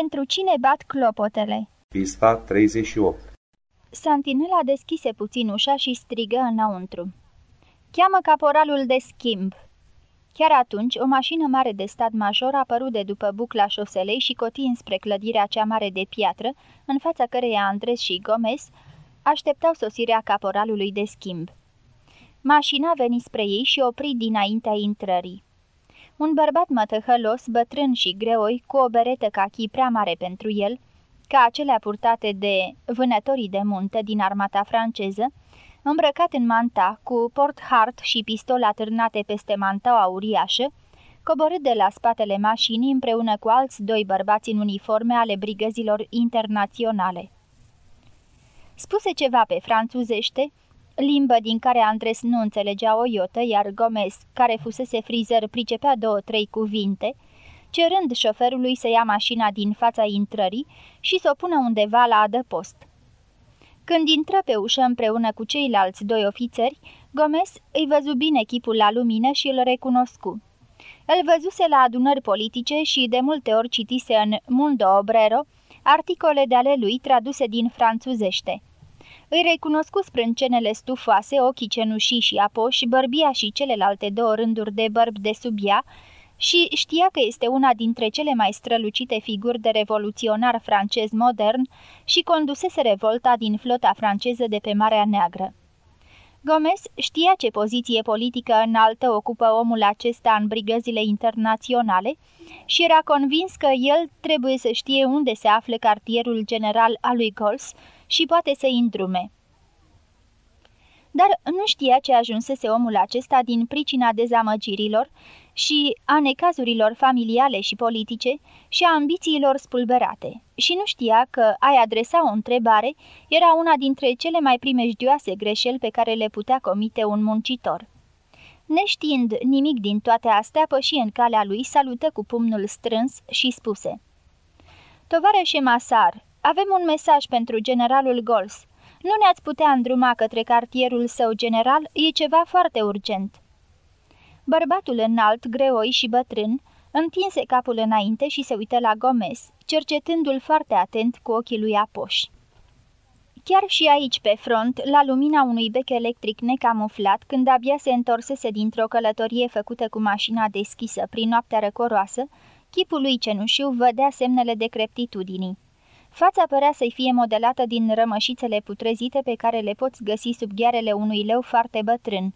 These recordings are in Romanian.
Pentru cine bat clopotele? Pista 38 Santinela deschise puțin ușa și strigă înăuntru. Cheamă caporalul de schimb. Chiar atunci, o mașină mare de stat major a apărut de după bucla șoselei și coti înspre clădirea cea mare de piatră, în fața căreia Andres și Gomez așteptau sosirea caporalului de schimb. Mașina veni spre ei și opri dinaintea intrării. Un bărbat mătăhălos, bătrân și greoi, cu o beretă cachi prea mare pentru el, ca acelea purtate de vânătorii de munte din armata franceză, îmbrăcat în manta, cu port hart și pistol atârnate peste mantaua uriașă, coborât de la spatele mașinii împreună cu alți doi bărbați în uniforme ale brigăzilor internaționale. Spuse ceva pe franțuzește, limbă din care Andres nu înțelegea o iotă, iar Gomez, care fusese frizer, pricepea două-trei cuvinte, cerând șoferului să ia mașina din fața intrării și să o pună undeva la adăpost. Când intră pe ușă împreună cu ceilalți doi ofițeri, Gomez îi văzu bine chipul la lumină și îl recunoscu. Îl văzuse la adunări politice și de multe ori citise în Mundo Obrero articole de ale lui traduse din franțuzește. Îi recunoscu sprâncenele stufoase, ochii cenușii și apoși, bărbia și celelalte două rânduri de bărbi de sub ea, și știa că este una dintre cele mai strălucite figuri de revoluționar francez modern și condusese revolta din flota franceză de pe Marea Neagră. Gomez știa ce poziție politică înaltă ocupă omul acesta în brigăzile internaționale și era convins că el trebuie să știe unde se află cartierul general al lui Gols și poate să-i îndrume dar nu știa ce ajunsese omul acesta din pricina dezamăgirilor și a necazurilor familiale și politice și a ambițiilor spulberate. Și nu știa că a adresa o întrebare era una dintre cele mai primejdioase greșeli pe care le putea comite un muncitor. Neștiind nimic din toate astea, păși în calea lui, salută cu pumnul strâns și spuse Tovarășe Masar, avem un mesaj pentru generalul Gols. Nu ne-ați putea îndruma către cartierul său general, e ceva foarte urgent." Bărbatul înalt, greoi și bătrân, întinse capul înainte și se uită la Gomez, cercetându-l foarte atent cu ochii lui apoși. Chiar și aici, pe front, la lumina unui bec electric necamuflat, când abia se întorsese dintr-o călătorie făcută cu mașina deschisă prin noaptea răcoroasă, chipul lui cenușiu vădea semnele de creptitudinii. Fața părea să-i fie modelată din rămășițele putrezite pe care le poți găsi sub ghearele unui leu foarte bătrân.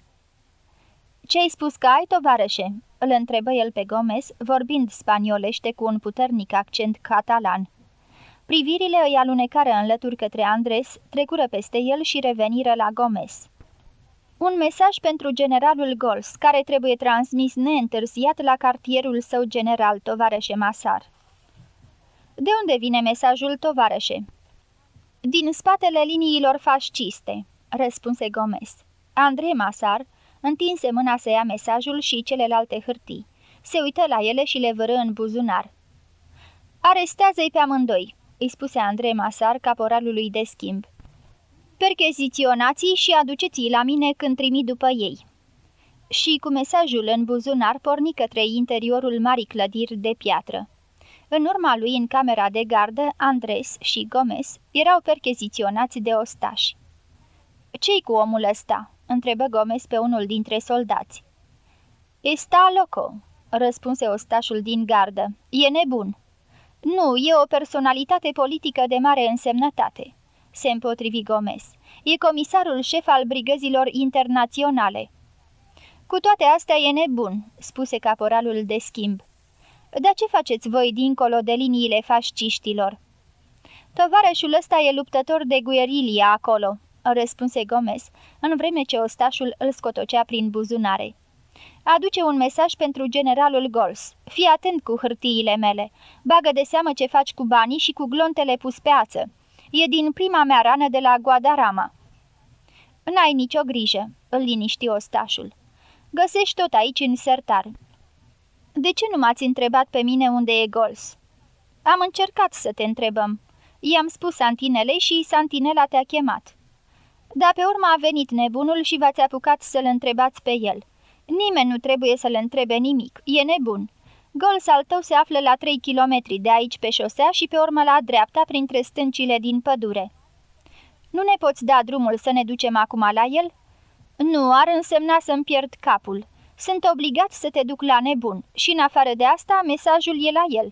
Ce-ai spus că ai, tovarășe?" îl întrebă el pe Gomez, vorbind spaniolește cu un puternic accent catalan. Privirile îi alunecară în lături către Andres, trecură peste el și reveniră la Gomez. Un mesaj pentru generalul Gols, care trebuie transmis neîntârziat la cartierul său general, tovarășe Masar. De unde vine mesajul, tovarășe?" Din spatele liniilor fasciste," răspunse Gomez. Andrei Masar întinse mâna să ia mesajul și celelalte hârtii. Se uită la ele și le vără în buzunar. Arestează-i pe amândoi," îi spuse Andrei Masar, caporalului de schimb. Percheziționați și aduceți-i la mine când trimit după ei." Și cu mesajul în buzunar porni către interiorul marii clădiri de piatră. În urma lui, în camera de gardă, Andres și Gomez erau percheziționați de ostași. Ce-i cu omul ăsta?" întrebă Gomez pe unul dintre soldați. Esta loco," răspunse ostașul din gardă. E nebun." Nu, e o personalitate politică de mare însemnătate," se împotrivi Gomez. E comisarul șef al brigăzilor internaționale." Cu toate astea e nebun," spuse caporalul de schimb. Dar ce faceți voi dincolo de liniile fasciștilor?" Tovarășul ăsta e luptător de guerilia acolo," răspunse Gomez, în vreme ce ostașul îl scotocea prin buzunare. Aduce un mesaj pentru generalul Gols. Fii atent cu hârtiile mele. Bagă de seamă ce faci cu banii și cu glontele pus pe ață. E din prima mea rană de la Guadarama." N-ai nicio grijă," îl liniști ostașul. Găsești tot aici în sertar. De ce nu m-ați întrebat pe mine unde e Gols?" Am încercat să te întrebăm. I-am spus Santinelei și Santinela te-a chemat." Dar pe urmă a venit nebunul și v-ați apucat să-l întrebați pe el. Nimeni nu trebuie să-l întrebe nimic, e nebun. Gol al tău se află la 3 kilometri de aici pe șosea și pe urmă la dreapta printre stâncile din pădure. Nu ne poți da drumul să ne ducem acum la el?" Nu, ar însemna să-mi pierd capul. Sunt obligat să te duc la nebun și, în afară de asta, mesajul e la el."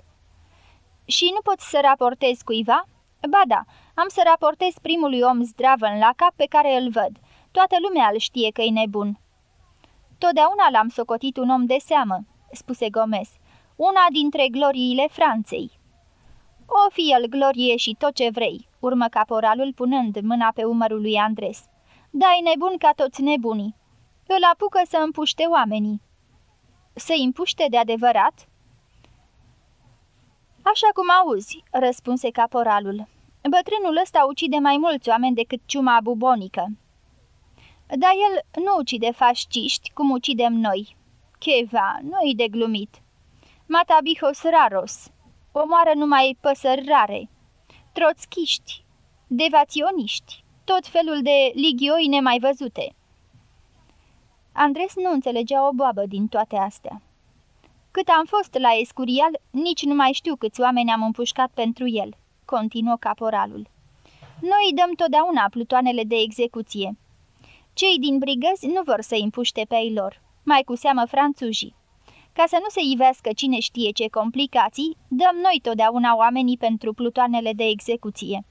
Și nu poți să raportezi cuiva?" Ba da, am să raportez primului om zdravăn la cap pe care îl văd. Toată lumea îl știe că e nebun." Totdeauna l-am socotit un om de seamă," spuse Gomez, una dintre gloriile Franței." O fi el glorie și tot ce vrei," urmă caporalul punând mâna pe umărul lui Andres. Dai nebun ca toți nebunii. Îl apucă să împuște oamenii." Să împuște de adevărat?" Așa cum auzi," răspunse caporalul. Bătrânul ăsta ucide mai mulți oameni decât ciuma bubonică." Dar el nu ucide fasciști, cum ucidem noi." Cheva, nu-i de glumit." Matabihos raros. Omoară numai păsări rare. Troțchiști, devaționiști, tot felul de ligioi nemai văzute." Andres nu înțelegea o boabă din toate astea. Cât am fost la Escurial, nici nu mai știu câți oameni am împușcat pentru el, continuă caporalul. Noi îi dăm totdeauna plutoanele de execuție. Cei din brigăzi nu vor să împuște pe ei lor, mai cu seamă franțuzii. Ca să nu se ivească cine știe ce complicații, dăm noi totdeauna oamenii pentru plutoanele de execuție.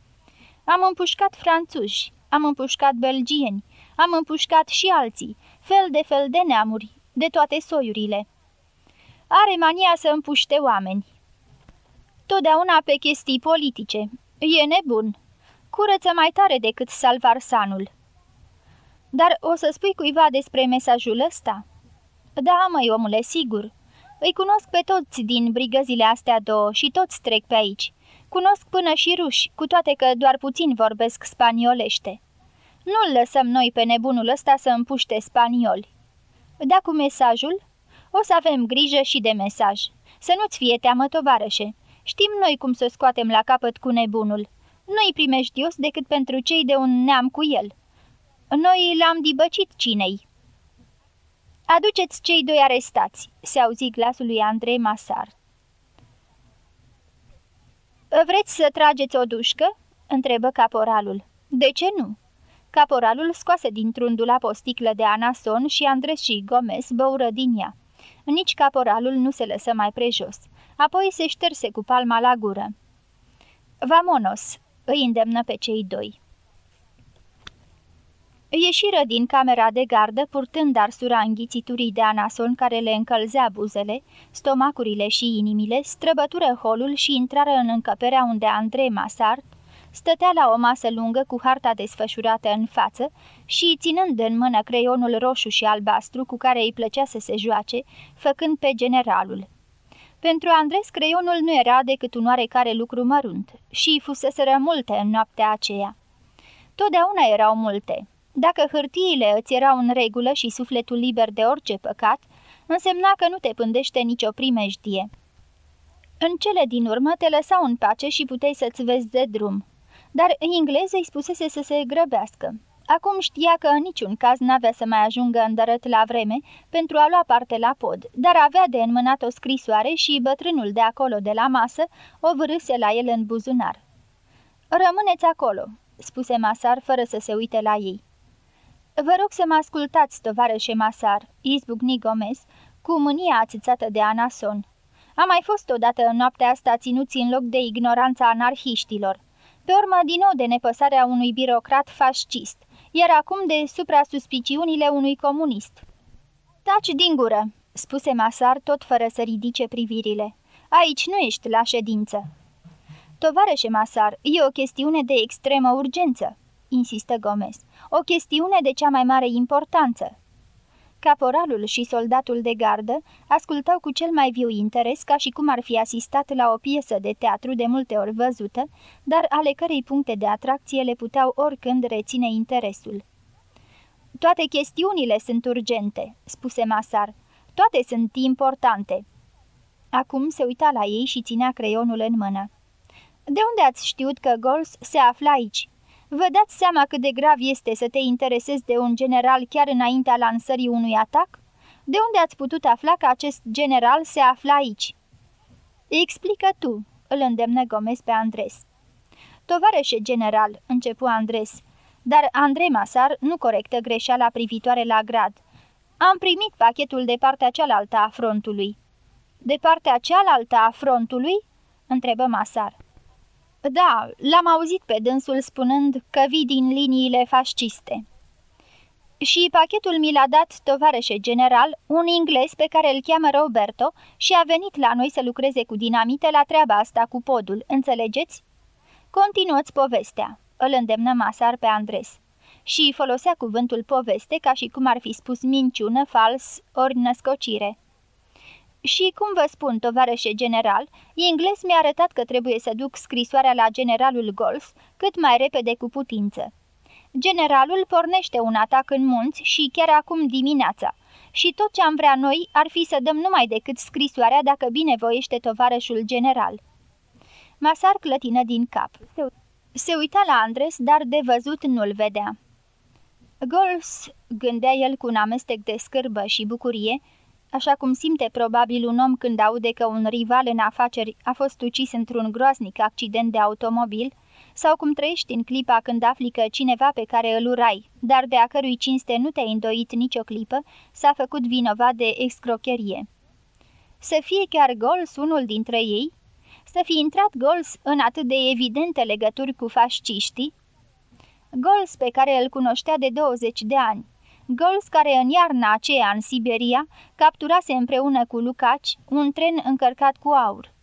Am împușcat franțuși, am împușcat belgieni, am împușcat și alții, fel de fel de neamuri, de toate soiurile. Are mania să împuște oameni. Totdeauna pe chestii politice. E nebun. Curăță mai tare decât salvarsanul. Dar o să spui cuiva despre mesajul ăsta?" Da, măi, omule, sigur. Îi cunosc pe toți din brigăzile astea două și toți trec pe aici. Cunosc până și ruși, cu toate că doar puțin vorbesc spaniolește. Nu-l lăsăm noi pe nebunul ăsta să împuște spanioli. Da cu mesajul? O să avem grijă și de mesaj. Să nu-ți fie teamă, tovarășe. Știm noi cum să scoatem la capăt cu nebunul. Nu-i primejdios decât pentru cei de un neam cu el. Noi l-am dibăcit cinei. Aduceți cei doi arestați, se auzi glasul lui Andrei Masar. Vreți să trageți o dușcă?" întrebă caporalul. De ce nu?" Caporalul scoase dintr-un dulap o sticlă de anason și Andres și Gomez băură din ea. Nici caporalul nu se lăsă mai prejos. Apoi se șterse cu palma la gură. Vamonos!" îi îndemnă pe cei doi. Ieșiră din camera de gardă, purtând arsura înghițiturii de anason care le încălzea buzele, stomacurile și inimile, străbătură holul și intrară în încăperea unde Andrei Masart stătea la o masă lungă cu harta desfășurată în față și, ținând în mână creionul roșu și albastru cu care îi plăcea să se joace, făcând pe generalul. Pentru Andres, creionul nu era decât un oarecare lucru mărunt și fuseseră multe în noaptea aceea. Totdeauna erau multe. Dacă hârtiile îți erau în regulă și sufletul liber de orice păcat, însemna că nu te pândește nicio primejdie. În cele din urmă te lăsau în pace și puteai să-ți vezi de drum. Dar engleză îi spusese să se grăbească. Acum știa că în niciun caz n-avea să mai ajungă îndărăt la vreme pentru a lua parte la pod, dar avea de înmânat o scrisoare și bătrânul de acolo de la masă o vârâse la el în buzunar. Rămâneți acolo," spuse Masar fără să se uite la ei. Vă rog să mă ascultați, tovarășe Masar," izbucni Gomez, cu mânia ațițată de Anason. Am mai fost odată în noaptea asta ținuți în loc de ignoranța anarhiștilor. Pe urmă, din nou de nepăsarea unui birocrat fascist, iar acum de supra-suspiciunile unui comunist. Taci din gură, spuse Masar tot fără să ridice privirile. Aici nu ești la ședință. Tovarășe Masar, e o chestiune de extremă urgență, insistă Gomez. O chestiune de cea mai mare importanță. Caporalul și soldatul de gardă ascultau cu cel mai viu interes ca și cum ar fi asistat la o piesă de teatru de multe ori văzută, dar ale cărei puncte de atracție le puteau oricând reține interesul. Toate chestiunile sunt urgente," spuse Masar. Toate sunt importante." Acum se uita la ei și ținea creionul în mână. De unde ați știut că Gols se află aici?" Vă dați seama cât de grav este să te interesezi de un general chiar înaintea lansării unui atac? De unde ați putut afla că acest general se află aici?" Explică tu, îl îndemnă Gomez pe Andres. Tovarășe general, începu Andres, dar Andrei Masar nu corectă greșeala privitoare la grad. Am primit pachetul de partea cealaltă a frontului. De partea cealaltă a frontului? întrebă Masar. Da, l-am auzit pe dânsul spunând că vii din liniile fasciste. Și pachetul mi l-a dat tovarășe general, un englez pe care îl cheamă Roberto și a venit la noi să lucreze cu dinamite la treaba asta cu podul, înțelegeți? Continuați povestea, îl îndemnă Masar pe Andres. Și folosea cuvântul poveste ca și cum ar fi spus minciună, fals, ori născocire. Și cum vă spun, tovarășe general, englez mi-a arătat că trebuie să duc scrisoarea la generalul Golf cât mai repede cu putință. Generalul pornește un atac în munți și chiar acum dimineața. Și tot ce am vrea noi ar fi să dăm numai decât scrisoarea dacă binevoiește tovarășul general. Masar clătină din cap. Se uita la Andres, dar de văzut nu-l vedea. Gols, gândea el cu un amestec de scârbă și bucurie, așa cum simte probabil un om când aude că un rival în afaceri a fost ucis într-un groaznic accident de automobil, sau cum trăiești în clipa când afli că cineva pe care îl urai, dar de a cărui cinste nu te-ai îndoit nicio clipă, s-a făcut vinovat de excrocherie. Să fie chiar Gols unul dintre ei? Să fi intrat Gols în atât de evidente legături cu fasciștii? Gols pe care îl cunoștea de 20 de ani, Gols care în iarna aceea în Siberia capturase împreună cu Lucaci un tren încărcat cu aur.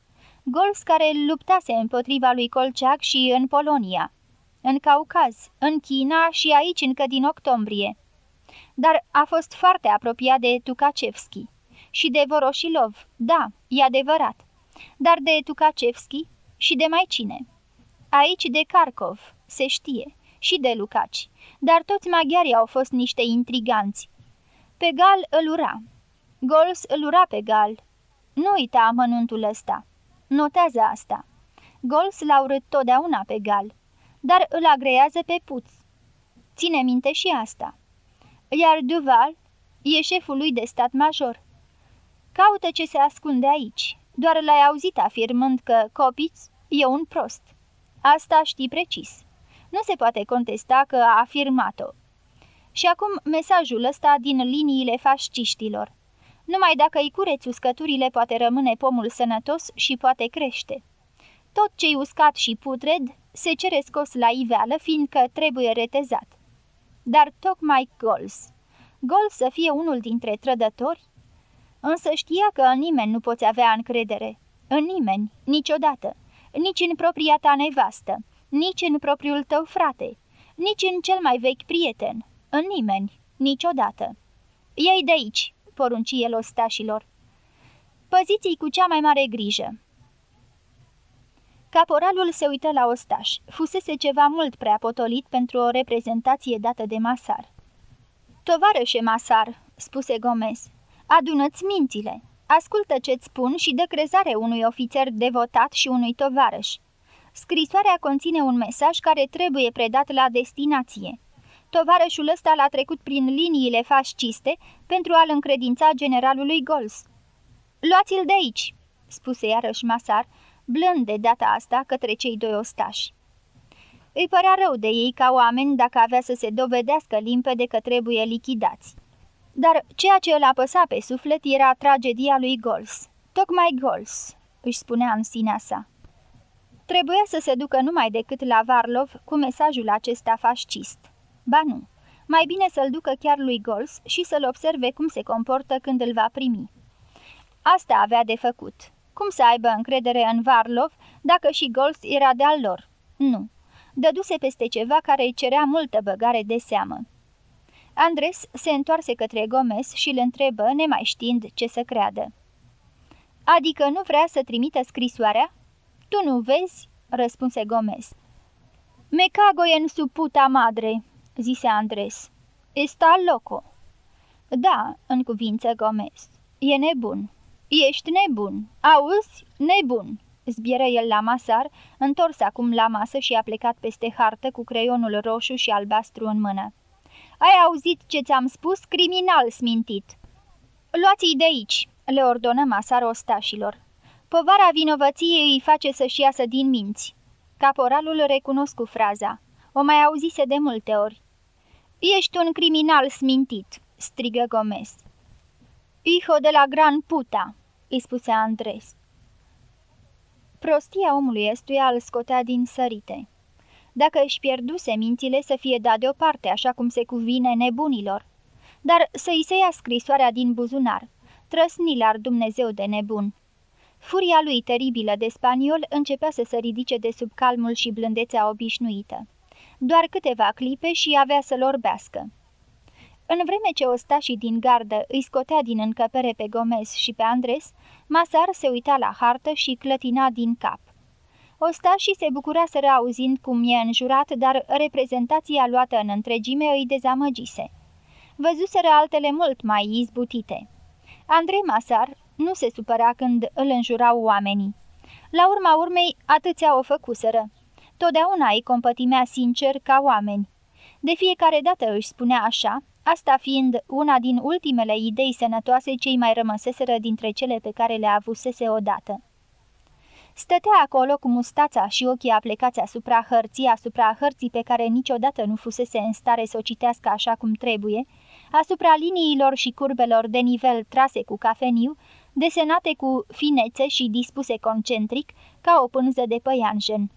Gols care luptase împotriva lui Colceac și în Polonia, în Caucaz, în China și aici încă din octombrie. Dar a fost foarte apropiat de Tukachevski și de Voroshilov, da, e adevărat, dar de Tukachevski și de mai cine. Aici de Kharkov, se știe, și de Lucaci, dar toți maghiarii au fost niște intriganți. Pe Gal îl ura. Gols îl ura pe Gal. Nu uita amănuntul ăsta. Notează asta. Gols l-a urât totdeauna pe Gal, dar îl agrează pe Puț. Ține minte și asta. Iar Duval e șeful lui de stat major. Caută ce se ascunde aici. Doar l-ai auzit afirmând că Copiț e un prost. Asta știi precis. Nu se poate contesta că a afirmat-o. Și acum mesajul ăsta din liniile fasciștilor. Numai dacă îi cureți uscăturile poate rămâne pomul sănătos și poate crește. Tot ce-i uscat și putred se cere scos la iveală, fiindcă trebuie retezat. Dar tocmai Gols. Gols să fie unul dintre trădători? Însă știa că în nimeni nu poți avea încredere. În nimeni, niciodată. Nici în propria ta nevastă, nici în propriul tău frate, nici în cel mai vechi prieten, în nimeni, niciodată. Ei de aici, porunci el ostașilor. Păziți-i cu cea mai mare grijă. Caporalul se uită la ostaș. Fusese ceva mult prea potolit pentru o reprezentație dată de Masar. Tovarășe Masar, spuse Gomez, adună-ți mințile. Ascultă ce-ți spun și dă crezare unui ofițer devotat și unui tovarăș. Scrisoarea conține un mesaj care trebuie predat la destinație. Tovarășul ăsta l-a trecut prin liniile fasciste pentru a-l încredința generalului Gols. Luați-l de aici!" spuse iarăși Masar, blând de data asta către cei doi ostași. Îi părea rău de ei ca oameni dacă avea să se dovedească limpede că trebuie lichidați. Dar ceea ce îl apăsa pe suflet era tragedia lui Gols. Tocmai Gols, își spunea în sinea sa. Trebuia să se ducă numai decât la Varlov cu mesajul acesta fascist. Ba nu, mai bine să-l ducă chiar lui Gols și să-l observe cum se comportă când îl va primi. Asta avea de făcut. Cum să aibă încredere în Varlov dacă și Gols era de-al lor? Nu. Dăduse peste ceva care îi cerea multă băgare de seamă. Andres se întoarse către Gomez și îl întrebă, nemai știind ce să creadă. Adică nu vrea să trimită scrisoarea?" Tu nu vezi?" răspunse Gomez. Me cago en su puta madre," zise Andres. Esta loco." Da," în cuvință Gomez. E nebun." Ești nebun. Auzi? Nebun." Zbieră el la masar, întors acum la masă și a plecat peste hartă cu creionul roșu și albastru în mână. Ai auzit ce ți-am spus? Criminal smintit!" Luați-i de aici!" le ordonă masar ostașilor. Povara vinovăției îi face să-și iasă din minți. Caporalul recunosc cu fraza. O mai auzise de multe ori. Ești un criminal smintit, strigă Gomez. Iho de la Gran Puta, îi spuse Andres. Prostia omului estuia îl scotea din sărite. Dacă își pierduse mințile să fie dat deoparte, așa cum se cuvine nebunilor. Dar să-i se ia scrisoarea din buzunar. Trăsnilar Dumnezeu de nebun. Furia lui teribilă de spaniol începea să se ridice de sub calmul și blândețea obișnuită. Doar câteva clipe și avea să-l orbească. În vreme ce ostașii din gardă îi scotea din încăpere pe Gomez și pe Andres, Masar se uita la hartă și clătina din cap. Ostașii se bucuraseră auzind cum e înjurat, dar reprezentația luată în întregime îi dezamăgise. Văzuseră altele mult mai izbutite. Andrei Masar nu se supăra când îl înjurau oamenii. La urma urmei, atâția o făcuseră. Totdeauna îi compătimea sincer ca oameni. De fiecare dată își spunea așa, asta fiind una din ultimele idei sănătoase cei mai rămăseseră dintre cele pe care le avusese odată. Stătea acolo cu mustața și ochii aplecați asupra hărții, asupra hărții pe care niciodată nu fusese în stare să o citească așa cum trebuie, asupra liniilor și curbelor de nivel trase cu cafeniu, desenate cu finețe și dispuse concentric, ca o pânză de păianjen.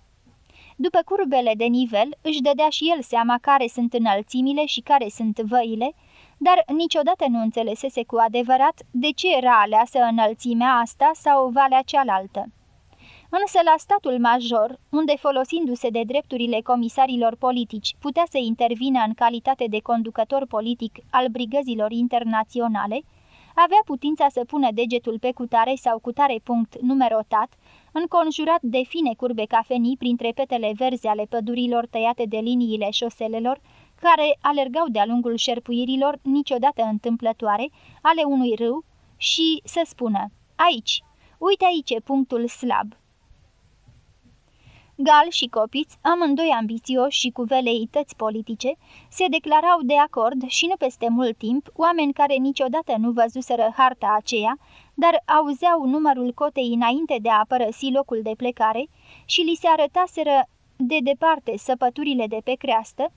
După curbele de nivel, își dădea și el seama care sunt înălțimile și care sunt văile, dar niciodată nu înțelesese cu adevărat de ce era aleasă înălțimea asta sau valea cealaltă. Însă la statul major, unde folosindu-se de drepturile comisarilor politici putea să intervină în calitate de conducător politic al brigăzilor internaționale, avea putința să pună degetul pe cutare sau cutare punct numerotat, înconjurat de fine curbe cafenii printre petele verzi ale pădurilor tăiate de liniile șoselelor, care alergau de-a lungul șerpuirilor niciodată întâmplătoare ale unui râu și să spună, aici, uite aici e punctul slab. Gal și Copiț, amândoi ambițioși și cu veleități politice, se declarau de acord și nu peste mult timp, oameni care niciodată nu văzuseră harta aceea, dar auzeau numărul cotei înainte de a părăsi locul de plecare și li se arătaseră de departe săpăturile de pe creastă,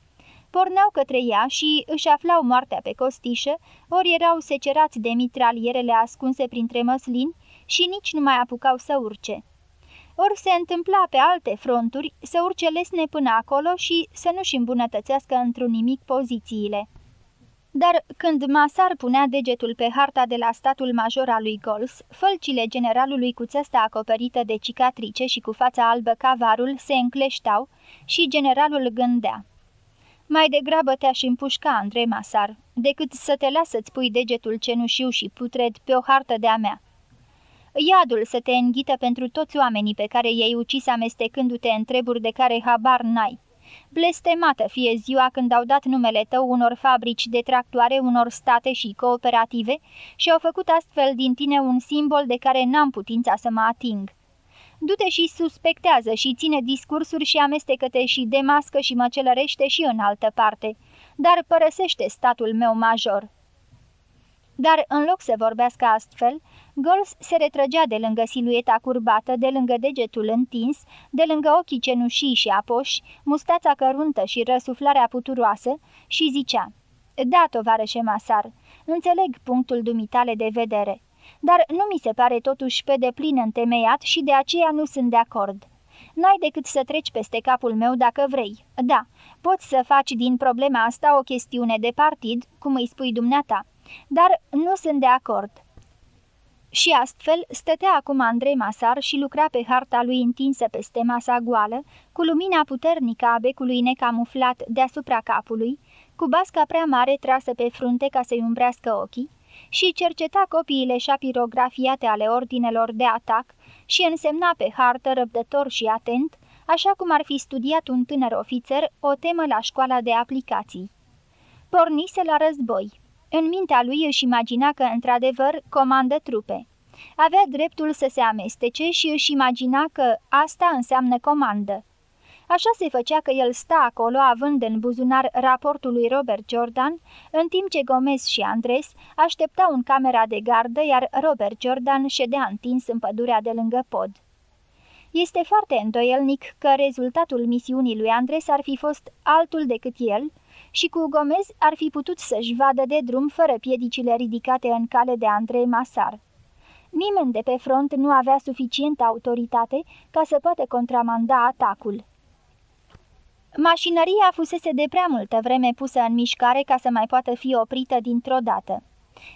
porneau către ea și își aflau moartea pe costișă, ori erau secerați de mitralierele ascunse printre măslini și nici nu mai apucau să urce ori se întâmpla pe alte fronturi să urce lesne până acolo și să nu-și îmbunătățească într-un nimic pozițiile. Dar când Masar punea degetul pe harta de la statul major al lui Gols, fălcile generalului cu țesta acoperită de cicatrice și cu fața albă ca varul se încleștau și generalul gândea. Mai degrabă te-aș împușca, Andrei Masar, decât să te las să-ți pui degetul cenușiu și putred pe o hartă de-a mea. Iadul să te înghită pentru toți oamenii pe care i-ai ucis amestecându-te în treburi de care habar n-ai. Blestemată fie ziua când au dat numele tău unor fabrici de tractoare, unor state și cooperative și au făcut astfel din tine un simbol de care n-am putința să mă ating. Du-te și suspectează și ține discursuri și amestecă-te și demască și măcelărește și în altă parte, dar părăsește statul meu major. Dar în loc să vorbească astfel, Gols se retrăgea de lângă silueta curbată, de lângă degetul întins, de lângă ochii cenușii și apoși, mustața căruntă și răsuflarea puturoasă și zicea Da, tovarășe Masar, înțeleg punctul dumitale de vedere, dar nu mi se pare totuși pe deplin întemeiat și de aceea nu sunt de acord. N-ai decât să treci peste capul meu dacă vrei. Da, poți să faci din problema asta o chestiune de partid, cum îi spui dumneata, dar nu sunt de acord. Și astfel stătea acum Andrei Masar și lucra pe harta lui întinsă peste masa goală, cu lumina puternică a becului necamuflat deasupra capului, cu basca prea mare trasă pe frunte ca să-i umbrească ochii, și cerceta copiile șapirografiate ale ordinelor de atac și însemna pe hartă răbdător și atent, așa cum ar fi studiat un tânăr ofițer o temă la școala de aplicații. Pornise la război. În mintea lui își imagina că, într-adevăr, comandă trupe. Avea dreptul să se amestece și își imagina că asta înseamnă comandă. Așa se făcea că el sta acolo având în buzunar raportul lui Robert Jordan, în timp ce Gomez și Andres așteptau în camera de gardă, iar Robert Jordan ședea întins în pădurea de lângă pod. Este foarte îndoielnic că rezultatul misiunii lui Andres ar fi fost altul decât el și cu Gomez ar fi putut să-și vadă de drum fără piedicile ridicate în cale de Andrei Masar. Nimeni de pe front nu avea suficientă autoritate ca să poată contramanda atacul. Mașinăria fusese de prea multă vreme pusă în mișcare ca să mai poată fi oprită dintr-o dată.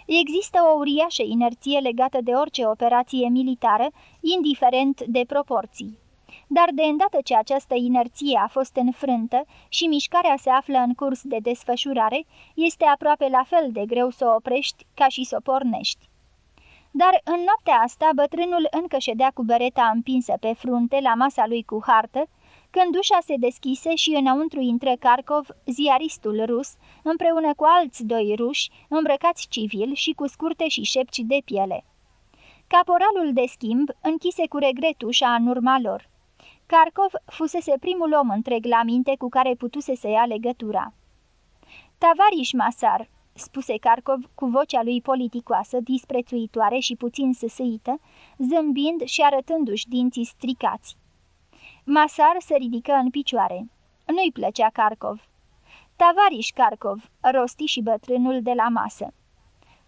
Există o uriașă inerție legată de orice operație militară, indiferent de proporții. Dar de îndată ce această inerție a fost înfrântă și mișcarea se află în curs de desfășurare, este aproape la fel de greu să o oprești ca și să o pornești. Dar în noaptea asta bătrânul încă ședea cu bereta împinsă pe frunte la masa lui cu hartă, când ușa se deschise și înăuntru intră Carcov, ziaristul rus, împreună cu alți doi ruși, îmbrăcați civil și cu scurte și șepci de piele. Caporalul de schimb închise cu regret ușa în urma lor. Carcov fusese primul om întreg la minte cu care putuse să ia legătura. Tavariș Masar, spuse Carcov cu vocea lui politicoasă, disprețuitoare și puțin săsăită, zâmbind și arătându-și dinții stricați. Masar se ridică în picioare. Nu-i plăcea Carcov. Tavariș Carcov, rosti și bătrânul de la masă.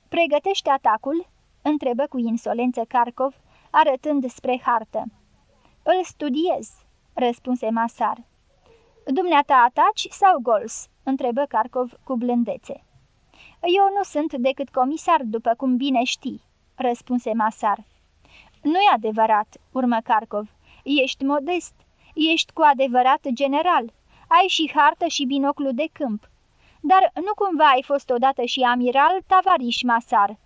Pregătește atacul?" întrebă cu insolență Carcov, arătând spre hartă. Îl studiez," răspunse Masar. Dumneata ataci sau gols?" întrebă Carcov cu blândețe. Eu nu sunt decât comisar, după cum bine știi," răspunse Masar. Nu-i adevărat," urmă Carcov. Ești modest. Ești cu adevărat general. Ai și hartă și binoclu de câmp. Dar nu cumva ai fost odată și amiral Tavariș Masar?"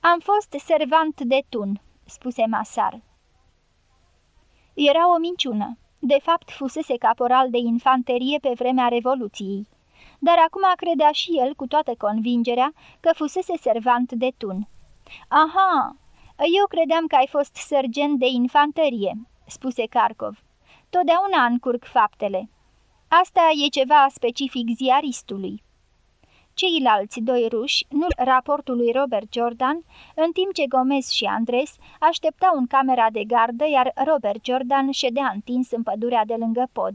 Am fost servant de tun," spuse Masar. Era o minciună. De fapt, fusese caporal de infanterie pe vremea Revoluției. Dar acum credea și el cu toată convingerea că fusese servant de tun. Aha, eu credeam că ai fost sergent de infanterie," spuse Carcov. Totdeauna încurc faptele. Asta e ceva specific ziaristului. Ceilalți doi ruși, nu raportul lui Robert Jordan, în timp ce Gomez și Andres așteptau în camera de gardă, iar Robert Jordan ședea întins în pădurea de lângă pod.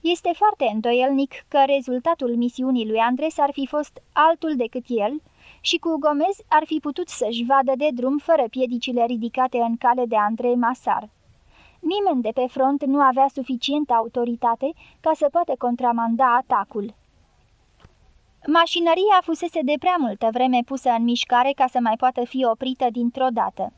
Este foarte îndoielnic că rezultatul misiunii lui Andres ar fi fost altul decât el și cu Gomez ar fi putut să-și vadă de drum fără piedicile ridicate în cale de Andrei Masar. Nimeni de pe front nu avea suficientă autoritate ca să poată contramanda atacul. Mașinăria fusese de prea multă vreme pusă în mișcare ca să mai poată fi oprită dintr-o dată.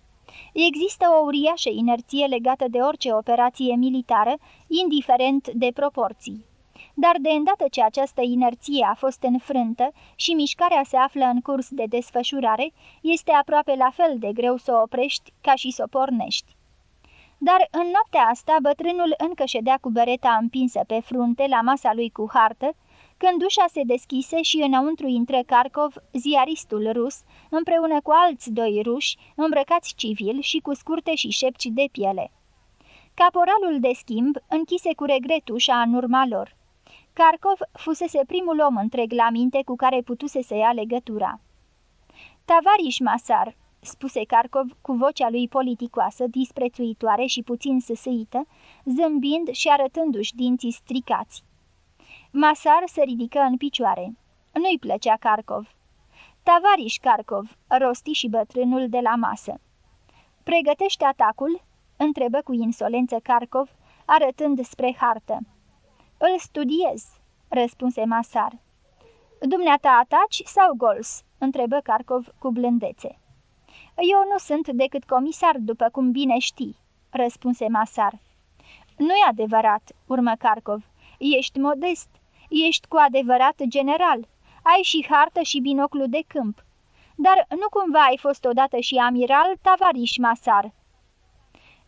Există o uriașă inerție legată de orice operație militară, indiferent de proporții. Dar de îndată ce această inerție a fost înfrântă și mișcarea se află în curs de desfășurare, este aproape la fel de greu să o oprești ca și să o pornești. Dar în noaptea asta bătrânul încă ședea cu bereta împinsă pe frunte la masa lui cu hartă, când ușa se deschise și înăuntru intră Carcov, ziaristul rus, împreună cu alți doi ruși, îmbrăcați civil și cu scurte și șepci de piele. Caporalul de schimb închise cu regret ușa în urma lor. Carcov fusese primul om întreg la minte cu care putuse să ia legătura. Tavariș Masar, spuse Carcov cu vocea lui politicoasă, disprețuitoare și puțin săsăită, zâmbind și arătându-și dinții stricați. Masar se ridică în picioare. Nu-i plăcea Carcov. Tavariș Carcov, rosti și bătrânul de la masă. Pregătește atacul?" întrebă cu insolență Carcov, arătând spre hartă. Îl studiez," răspunse Masar. Dumneata ataci sau gols?" întrebă Carcov cu blândețe. Eu nu sunt decât comisar, după cum bine știi," răspunse Masar. Nu-i adevărat," urmă Carcov. Ești modest. Ești cu adevărat general. Ai și hartă și binoclu de câmp. Dar nu cumva ai fost odată și amiral Tavariș Masar?"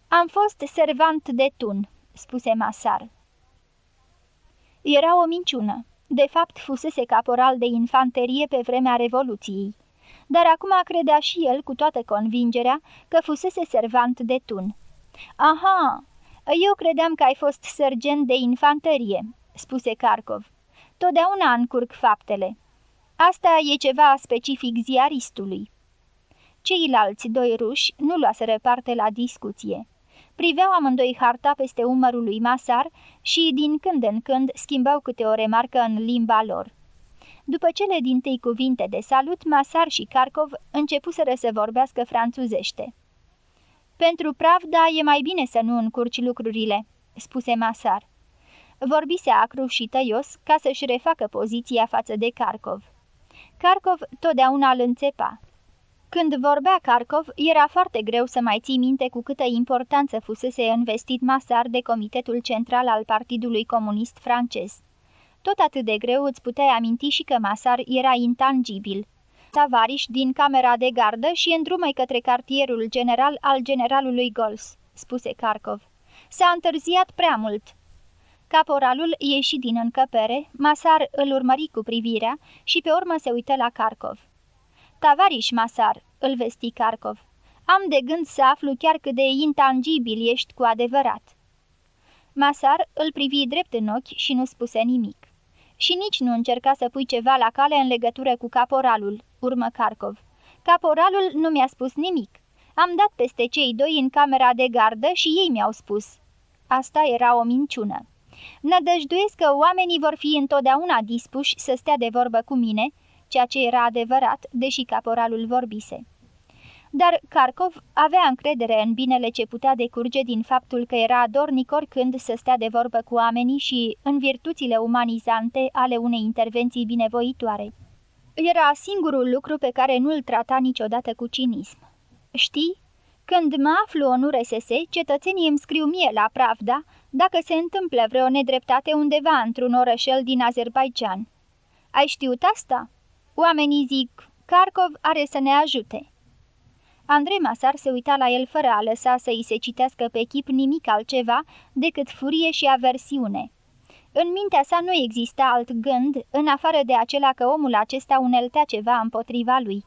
Am fost servant de tun," spuse Masar. Era o minciună. De fapt, fusese caporal de infanterie pe vremea Revoluției dar acum credea și el cu toată convingerea că fusese servant de tun. Aha, Eu credeam că ai fost sergent de infanterie," spuse Carcov. Totdeauna încurc faptele. Asta e ceva specific ziaristului." Ceilalți doi ruși nu luaseră parte la discuție. Priveau amândoi harta peste umărul lui Masar și, din când în când, schimbau câte o remarcă în limba lor. După cele din tâi cuvinte de salut, Masar și Carcov începuseră să vorbească franțuzește. Pentru pravda e mai bine să nu încurci lucrurile," spuse Masar. Vorbise acru și tăios ca să-și refacă poziția față de Carcov. Carcov totdeauna îl înțepa. Când vorbea Carcov, era foarte greu să mai ții minte cu câtă importanță fusese investit Masar de Comitetul Central al Partidului Comunist francez. Tot atât de greu îți puteai aminti și că Masar era intangibil. Tavariș din camera de gardă și îndrumai către cartierul general al generalului Gols, spuse Carcov. S-a întârziat prea mult. Caporalul ieși din încăpere, Masar îl urmări cu privirea și pe urmă se uită la Carcov. Tavariș Masar, îl vesti Carcov. Am de gând să aflu chiar cât de intangibil ești cu adevărat. Masar îl privi drept în ochi și nu spuse nimic. Și nici nu încerca să pui ceva la cale în legătură cu caporalul, urmă Carcov. Caporalul nu mi-a spus nimic. Am dat peste cei doi în camera de gardă și ei mi-au spus. Asta era o minciună. Nădăjduiesc că oamenii vor fi întotdeauna dispuși să stea de vorbă cu mine, ceea ce era adevărat, deși caporalul vorbise. Dar Carcov avea încredere în binele ce putea decurge din faptul că era dornic oricând să stea de vorbă cu oamenii și în virtuțile umanizante ale unei intervenții binevoitoare. Era singurul lucru pe care nu-l trata niciodată cu cinism. Știi, când mă aflu în URSS, cetățenii îmi scriu mie la Pravda dacă se întâmplă vreo nedreptate undeva într-un orășel din Azerbaijan. Ai știut asta? Oamenii zic, Carcov are să ne ajute. Andrei Masar se uita la el fără a lăsa să îi se citească pe chip nimic altceva decât furie și aversiune. În mintea sa nu exista alt gând, în afară de acela că omul acesta uneltea ceva împotriva lui.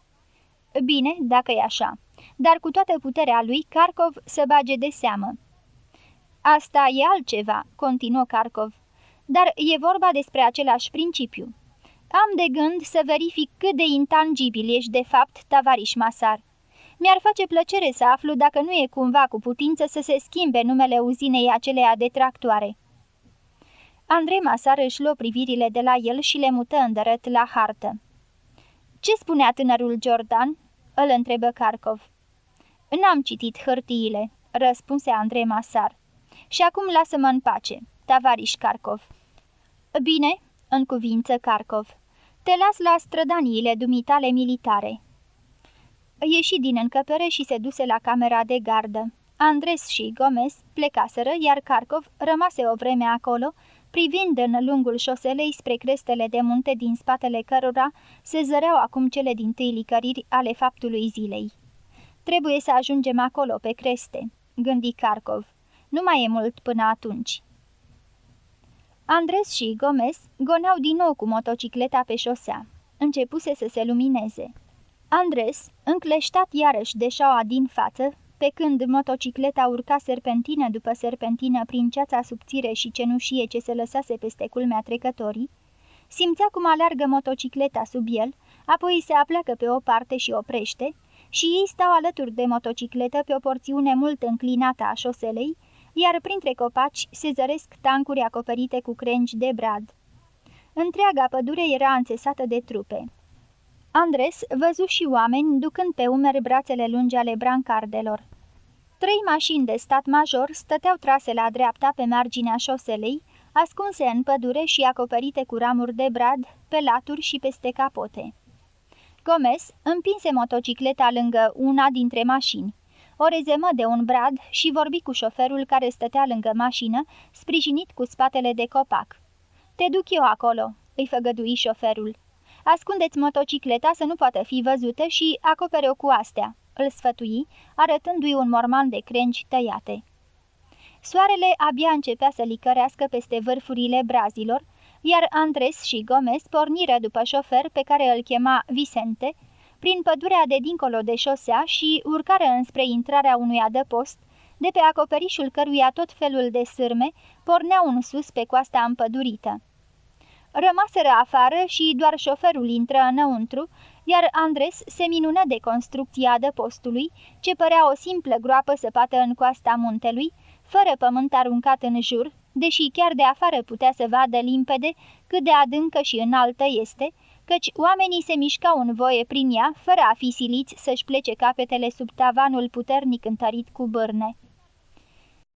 Bine, dacă e așa, dar cu toată puterea lui, Carcov să bage de seamă. Asta e altceva, continuă Carcov, dar e vorba despre același principiu. Am de gând să verific cât de intangibil ești de fapt, tavariș Masar. Mi-ar face plăcere să aflu dacă nu e cumva cu putință să se schimbe numele uzinei aceleia de tractoare. Andrei Masar își luă privirile de la el și le mută îndărăt la hartă. Ce spunea tânărul Jordan?" îl întrebă Carcov. N-am citit hârtiile," răspunse Andrei Masar. Și acum lasă-mă în pace, tavariș Carcov." Bine," în cuvință Carcov. Te las la strădaniile dumitale militare." Ieși din încăpere și se duse la camera de gardă. Andres și Gomez plecaseră, iar Carcov rămase o vreme acolo, privind în lungul șoselei spre crestele de munte din spatele cărora se zăreau acum cele din tâi licăriri ale faptului zilei. Trebuie să ajungem acolo, pe creste," gândi Carcov. Nu mai e mult până atunci." Andres și Gomez goneau din nou cu motocicleta pe șosea. Începuse să se lumineze. Andres, încleștat iarăși de șaua din față, pe când motocicleta urca serpentină după serpentină prin ceața subțire și cenușie ce se lăsase peste culmea trecătorii, simțea cum aleargă motocicleta sub el, apoi se apleacă pe o parte și oprește, și ei stau alături de motocicletă pe o porțiune mult înclinată a șoselei, iar printre copaci se zăresc tancuri acoperite cu crengi de brad. Întreaga pădure era înțesată de trupe. Andres văzu și oameni ducând pe umeri brațele lungi ale brancardelor. Trei mașini de stat major stăteau trase la dreapta pe marginea șoselei, ascunse în pădure și acoperite cu ramuri de brad, pe laturi și peste capote. Gomez împinse motocicleta lângă una dintre mașini. O rezemă de un brad și vorbi cu șoferul care stătea lângă mașină, sprijinit cu spatele de copac. Te duc eu acolo," îi făgădui șoferul. Ascundeți motocicleta să nu poată fi văzută și acopere-o cu astea," îl sfătui, arătându-i un morman de crengi tăiate. Soarele abia începea să licărească peste vârfurile brazilor, iar Andres și Gomez porniră după șofer pe care îl chema Vicente, prin pădurea de dincolo de șosea și urcară înspre intrarea unui adăpost, de pe acoperișul căruia tot felul de sârme porneau în sus pe coasta împădurită. Rămaseră afară și doar șoferul intră înăuntru, iar Andres se minună de construcția adăpostului, ce părea o simplă groapă săpată în coasta muntelui, fără pământ aruncat în jur, deși chiar de afară putea să vadă limpede cât de adâncă și înaltă este, căci oamenii se mișcau în voie prin ea, fără a fi siliți să-și plece capetele sub tavanul puternic întărit cu bârne.